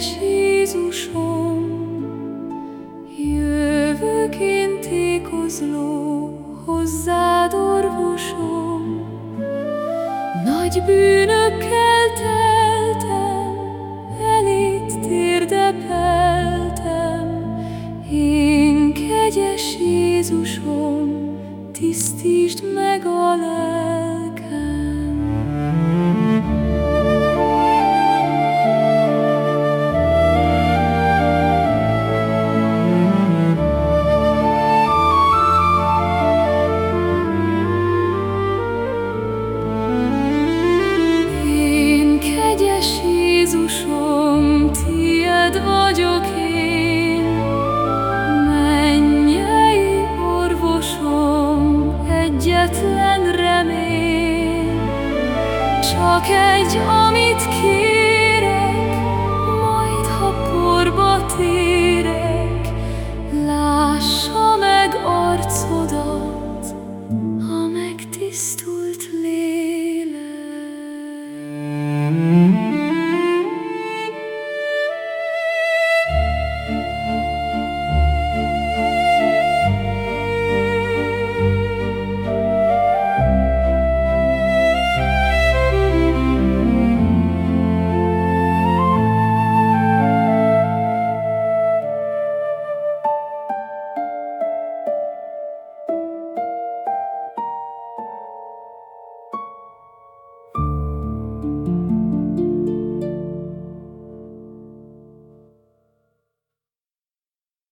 Édes Jézusom, jövök én tékozló, hozzád orvosom. Nagy bűnökkel teltem, elét térdepeltem, én kegyes Jézusom, tisztítsd meg. Csak egy, amit kér.